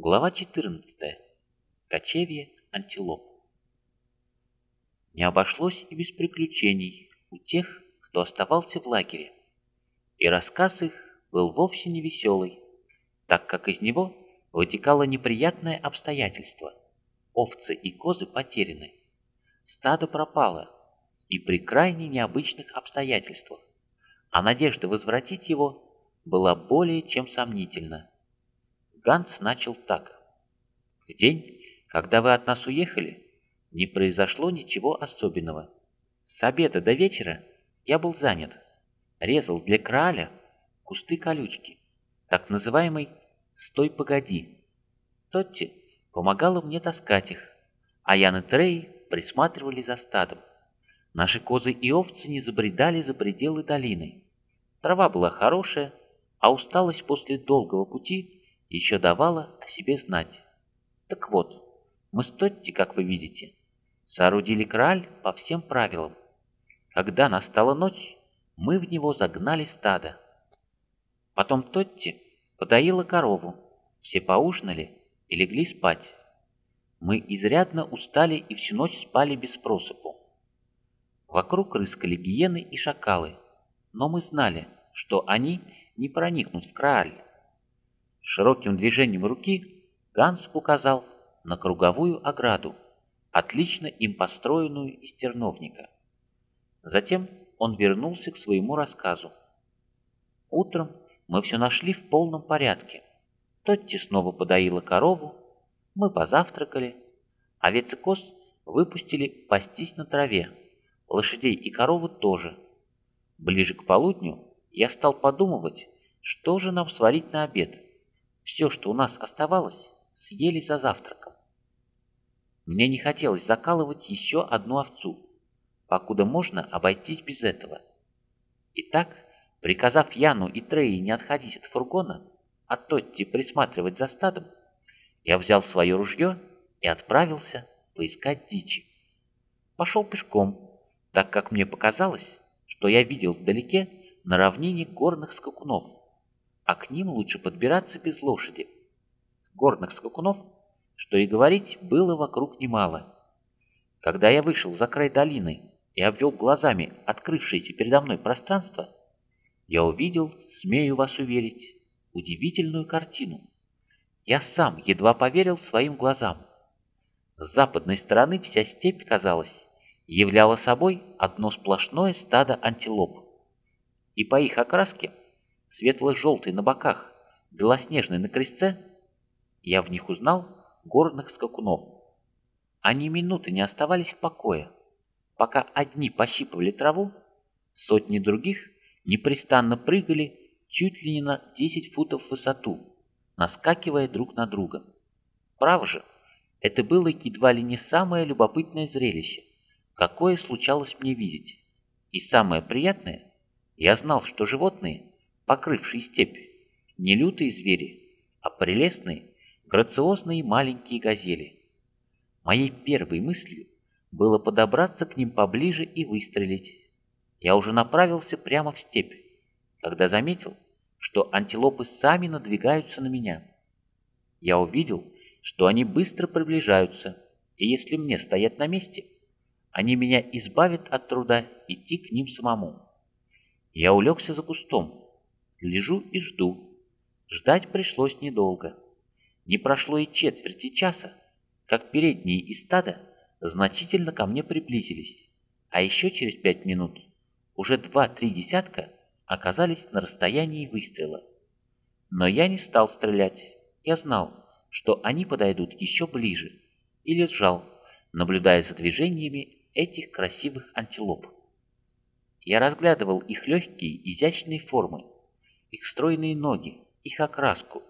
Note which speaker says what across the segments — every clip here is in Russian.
Speaker 1: Глава 14. Кочевье антилоп. Не обошлось и без приключений у тех, кто оставался в лагере. И рассказ их был вовсе не веселый, так как из него вытекало неприятное обстоятельство. Овцы и козы потеряны. Стадо пропало, и при крайне необычных обстоятельствах, а надежда возвратить его была более чем сомнительна. Ганс начал так. В день, когда вы от нас уехали, не произошло ничего особенного. С обеда до вечера я был занят. Резал для краля кусты колючки, так называемый «стой, погоди». Тотти помогала мне таскать их, а Ян и Трей присматривали за стадом. Наши козы и овцы не забредали за пределы долины. Трава была хорошая, а усталость после долгого пути еще давала о себе знать. Так вот, мы с Тотти, как вы видите, соорудили краль по всем правилам. Когда настала ночь, мы в него загнали стадо. Потом Тотти подоила корову, все поужинали и легли спать. Мы изрядно устали и всю ночь спали без просыпу. Вокруг рыскали гиены и шакалы, но мы знали, что они не проникнут в Крааль. Широким движением руки Ганс указал на круговую ограду, отлично им построенную из терновника. Затем он вернулся к своему рассказу. Утром мы все нашли в полном порядке. Тотти снова подоила корову, мы позавтракали, овец и коз выпустили пастись на траве, лошадей и корову тоже. Ближе к полудню я стал подумывать, что же нам сварить на обед – все, что у нас оставалось, съели за завтраком. Мне не хотелось закалывать еще одну овцу, покуда можно обойтись без этого. Итак, приказав Яну и Треи не отходить от фургона, а Тотти присматривать за стадом, я взял свое ружье и отправился поискать дичи. Пошел пешком, так как мне показалось, что я видел вдалеке на равнине горных скакунов, а к ним лучше подбираться без лошади. Горных скакунов, что и говорить, было вокруг немало. Когда я вышел за край долины и обвел глазами открывшееся передо мной пространство, я увидел, смею вас уверить, удивительную картину. Я сам едва поверил своим глазам. С западной стороны вся степь, казалось, являла собой одно сплошное стадо антилоп. И по их окраске светло-желтый на боках, белоснежный на крестце, я в них узнал горных скакунов. Они минуты не оставались в покое, пока одни пощипывали траву, сотни других непрестанно прыгали чуть ли не на 10 футов в высоту, наскакивая друг на друга. Право же, это было едва ли не самое любопытное зрелище, какое случалось мне видеть. И самое приятное, я знал, что животные покрывший степь, не лютые звери, а прелестные, грациозные маленькие газели. Моей первой мыслью было подобраться к ним поближе и выстрелить. Я уже направился прямо в степь, когда заметил, что антилопы сами надвигаются на меня. Я увидел, что они быстро приближаются, и если мне стоять на месте, они меня избавят от труда идти к ним самому. Я улегся за кустом, Лежу и жду. Ждать пришлось недолго. Не прошло и четверти часа, как передние из стада значительно ко мне приблизились, а еще через пять минут уже два-три десятка оказались на расстоянии выстрела. Но я не стал стрелять. Я знал, что они подойдут еще ближе, и лежал, наблюдая за движениями этих красивых антилоп. Я разглядывал их легкие, изящные формы, их стройные ноги, их окраску.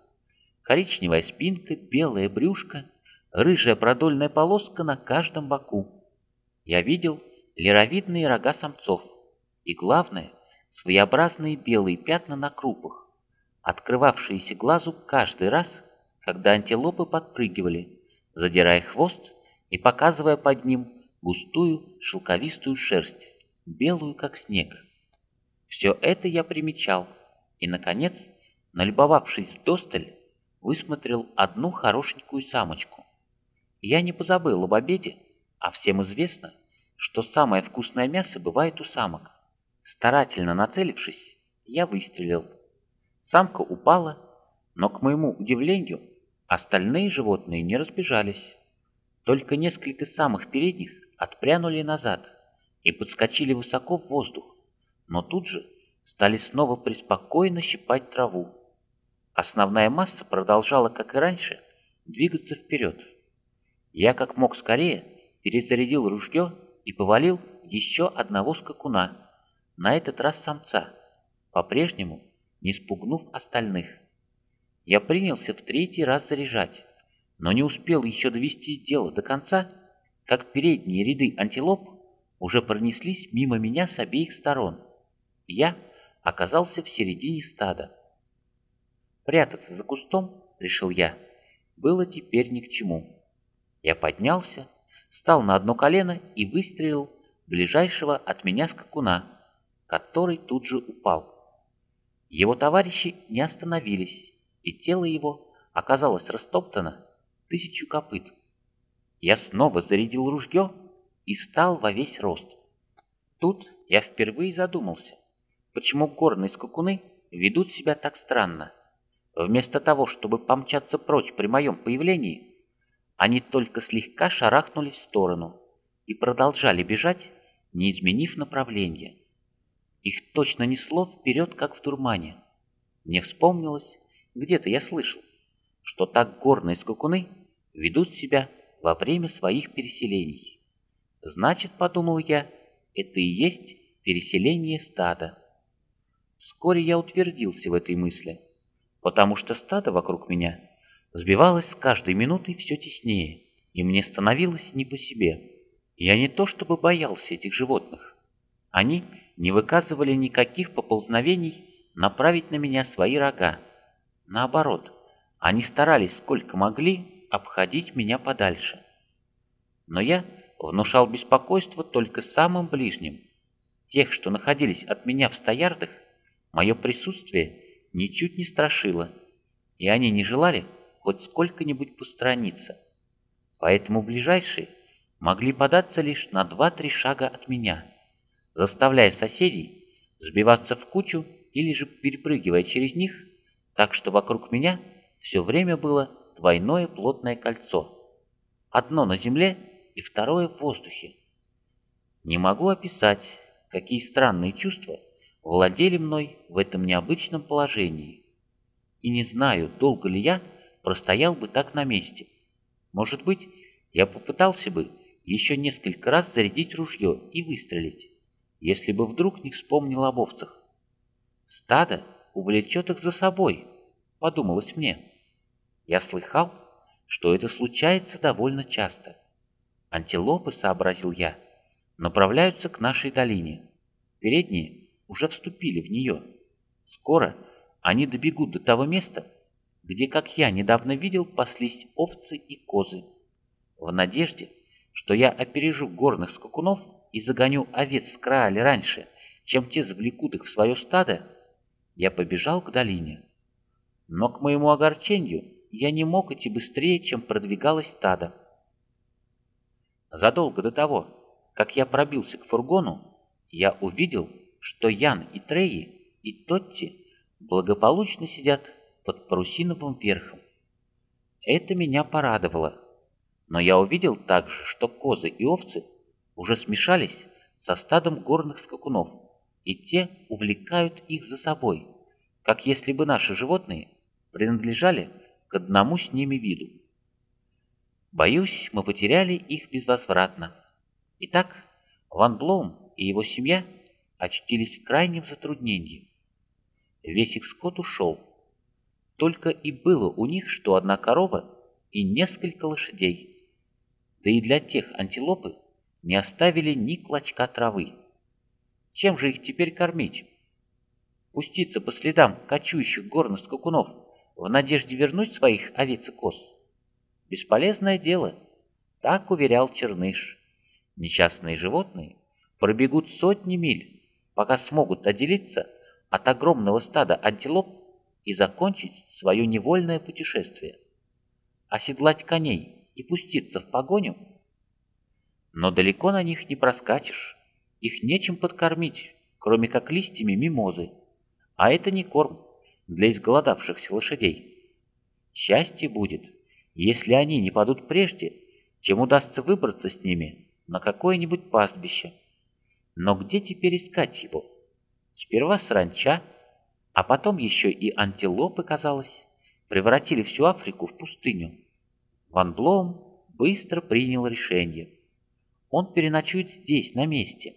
Speaker 1: Коричневая спинка, белое брюшко, рыжая продольная полоска на каждом боку. Я видел леровидные рога самцов и, главное, своеобразные белые пятна на крупах, открывавшиеся глазу каждый раз, когда антилопы подпрыгивали, задирая хвост и показывая под ним густую шелковистую шерсть, белую как снег. Все это я примечал, и, наконец, налюбовавшись вдосталь, высмотрел одну хорошенькую самочку. Я не позабыл об обеде, а всем известно, что самое вкусное мясо бывает у самок. Старательно нацелившись, я выстрелил. Самка упала, но, к моему удивлению, остальные животные не разбежались. Только несколько самых передних отпрянули назад и подскочили высоко в воздух, но тут же стали снова преспокойно щипать траву. Основная масса продолжала, как и раньше, двигаться вперед. Я как мог скорее перезарядил ружье и повалил еще одного скакуна, на этот раз самца, по-прежнему не спугнув остальных. Я принялся в третий раз заряжать, но не успел еще довести дело до конца, как передние ряды антилоп уже пронеслись мимо меня с обеих сторон. Я оказался в середине стада. Прятаться за кустом, решил я, было теперь ни к чему. Я поднялся, встал на одно колено и выстрелил ближайшего от меня скакуна, который тут же упал. Его товарищи не остановились, и тело его оказалось растоптано тысячу копыт. Я снова зарядил ружье и стал во весь рост. Тут я впервые задумался, почему горные скакуны ведут себя так странно. Вместо того, чтобы помчаться прочь при моем появлении, они только слегка шарахнулись в сторону и продолжали бежать, не изменив направления. Их точно несло вперед, как в дурмане. Мне вспомнилось, где-то я слышал, что так горные скакуны ведут себя во время своих переселений. Значит, подумал я, это и есть переселение стада. Вскоре я утвердился в этой мысли, потому что стадо вокруг меня сбивалось с каждой минутой все теснее, и мне становилось не по себе. Я не то чтобы боялся этих животных. Они не выказывали никаких поползновений направить на меня свои рога. Наоборот, они старались сколько могли обходить меня подальше. Но я внушал беспокойство только самым ближним. Тех, что находились от меня в стоярдах, мое присутствие ничуть не страшило, и они не желали хоть сколько-нибудь посторониться. Поэтому ближайшие могли податься лишь на два-три шага от меня, заставляя соседей сбиваться в кучу или же перепрыгивая через них, так что вокруг меня все время было двойное плотное кольцо. Одно на земле и второе в воздухе. Не могу описать, какие странные чувства владели мной в этом необычном положении. И не знаю, долго ли я простоял бы так на месте. Может быть, я попытался бы еще несколько раз зарядить ружье и выстрелить, если бы вдруг не вспомнил об овцах. Стадо увлечет их за собой, подумалось мне. Я слыхал, что это случается довольно часто. Антилопы, сообразил я, направляются к нашей долине. Передние уже вступили в нее. Скоро они добегут до того места, где, как я недавно видел, паслись овцы и козы. В надежде, что я опережу горных скакунов и загоню овец в краале раньше, чем те завлекут их в свое стадо, я побежал к долине. Но к моему огорчению я не мог идти быстрее, чем продвигалось стадо. Задолго до того, как я пробился к фургону, я увидел, что Ян и Треи и Тотти благополучно сидят под парусиновым верхом. Это меня порадовало. Но я увидел также, что козы и овцы уже смешались со стадом горных скакунов, и те увлекают их за собой, как если бы наши животные принадлежали к одному с ними виду. Боюсь, мы потеряли их безвозвратно. Итак, Ван Блоум и его семья очутились в крайнем затруднении. Весь их скот ушел. Только и было у них, что одна корова и несколько лошадей. Да и для тех антилопы не оставили ни клочка травы. Чем же их теперь кормить? Пуститься по следам кочующих горных скакунов – в надежде вернуть своих овец и коз. Бесполезное дело, так уверял Черныш. Несчастные животные пробегут сотни миль, пока смогут отделиться от огромного стада антилоп и закончить свое невольное путешествие. Оседлать коней и пуститься в погоню? Но далеко на них не проскачешь, их нечем подкормить, кроме как листьями мимозы, а это не корм для изголодавшихся лошадей. Счастье будет, если они не падут прежде, чем удастся выбраться с ними на какое-нибудь пастбище. Но где теперь искать его? Сперва сранча, а потом еще и антилопы, казалось, превратили всю Африку в пустыню. Ван Блоум быстро принял решение. Он переночует здесь, на месте,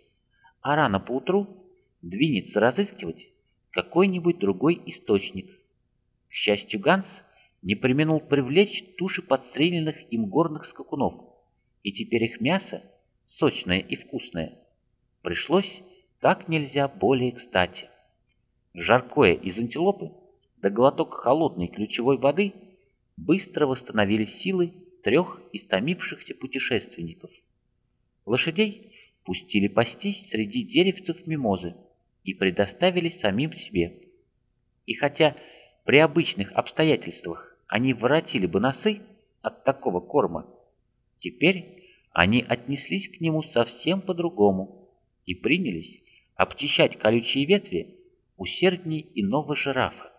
Speaker 1: а рано поутру двинется разыскивать какой-нибудь другой источник. К счастью, Ганс не применул привлечь туши подстреленных им горных скакунов, и теперь их мясо, сочное и вкусное, пришлось как нельзя более кстати. Жаркое из антилопы да глоток холодной ключевой воды быстро восстановили силы трех истомившихся путешественников. Лошадей пустили пастись среди деревцев мимозы и предоставили самим себе. И хотя при обычных обстоятельствах они воротили бы носы от такого корма, теперь они отнеслись к нему совсем по-другому и принялись обчищать колючие ветви усердней иного жирафа.